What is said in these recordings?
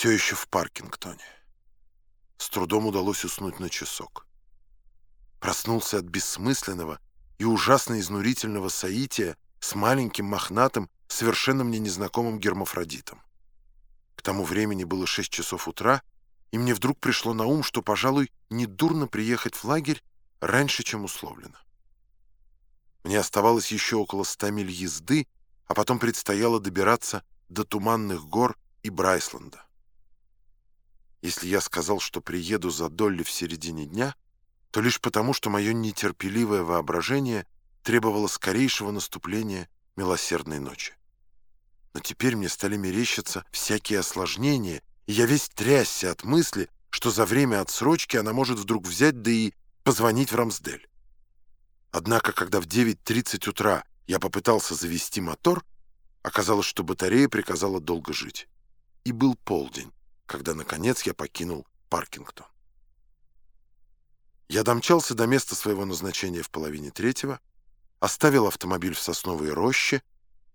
все еще в Паркингтоне. С трудом удалось уснуть на часок. Проснулся от бессмысленного и ужасно изнурительного соития с маленьким мохнатым, совершенно мне незнакомым гермафродитом. К тому времени было 6 часов утра, и мне вдруг пришло на ум, что, пожалуй, недурно приехать в лагерь раньше, чем условлено. Мне оставалось еще около ста миль езды, а потом предстояло добираться до Туманных гор и Брайсленда. Если я сказал, что приеду за Долли в середине дня, то лишь потому, что мое нетерпеливое воображение требовало скорейшего наступления милосердной ночи. Но теперь мне стали мерещиться всякие осложнения, и я весь трясся от мысли, что за время отсрочки она может вдруг взять да и позвонить в Рамсдель. Однако, когда в 9.30 утра я попытался завести мотор, оказалось, что батарея приказала долго жить. И был полдень когда, наконец, я покинул Паркингтон. Я домчался до места своего назначения в половине третьего, оставил автомобиль в сосновой роще,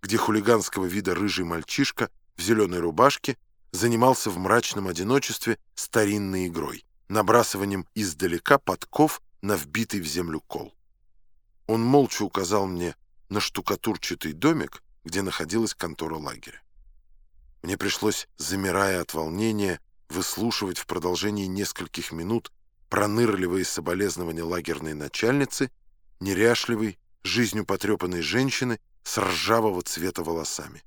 где хулиганского вида рыжий мальчишка в зеленой рубашке занимался в мрачном одиночестве старинной игрой, набрасыванием издалека подков на вбитый в землю кол. Он молча указал мне на штукатурчатый домик, где находилась контора лагеря. Мне пришлось, замирая от волнения, выслушивать в продолжении нескольких минут пронырливые соболезнования лагерной начальницы, неряшливой, жизнью потрепанной женщины с ржавого цвета волосами.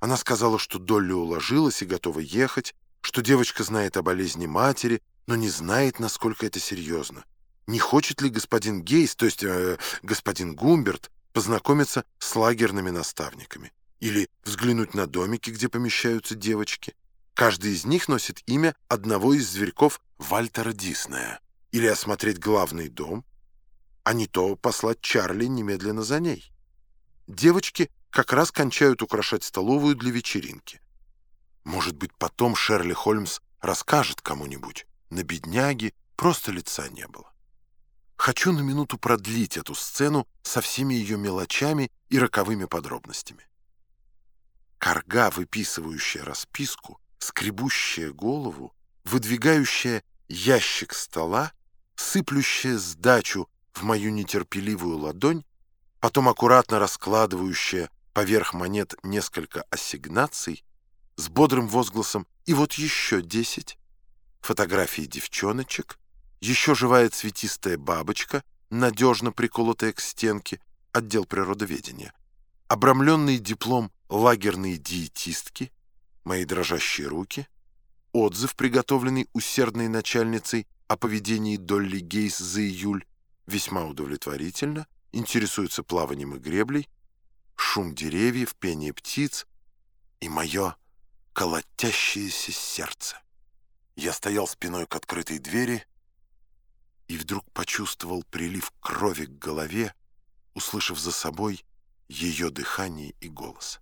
Она сказала, что Долли уложилась и готова ехать, что девочка знает о болезни матери, но не знает, насколько это серьезно. Не хочет ли господин Гейс, то есть э, господин Гумберт, познакомиться с лагерными наставниками? Или взглянуть на домики, где помещаются девочки. Каждый из них носит имя одного из зверьков Вальтера Диснея. Или осмотреть главный дом, а не то послать Чарли немедленно за ней. Девочки как раз кончают украшать столовую для вечеринки. Может быть, потом Шерли Холмс расскажет кому-нибудь. На бедняге просто лица не было. Хочу на минуту продлить эту сцену со всеми ее мелочами и роковыми подробностями. Карга, выписывающая расписку, скребущая голову, выдвигающая ящик стола, сыплющая сдачу в мою нетерпеливую ладонь, потом аккуратно раскладывающая поверх монет несколько ассигнаций, с бодрым возгласом «И вот еще десять!» Фотографии девчоночек, еще живая цветистая бабочка, надежно приколотая к стенке, отдел природоведения, обрамленный диплом лагерные диетистки, мои дрожащие руки, отзыв, приготовленный усердной начальницей о поведении Долли Гейс за июль, весьма удовлетворительно, интересуется плаванием и греблей, шум деревьев, пение птиц и мое колотящееся сердце. Я стоял спиной к открытой двери и вдруг почувствовал прилив крови к голове, услышав за собой ее дыхание и голос.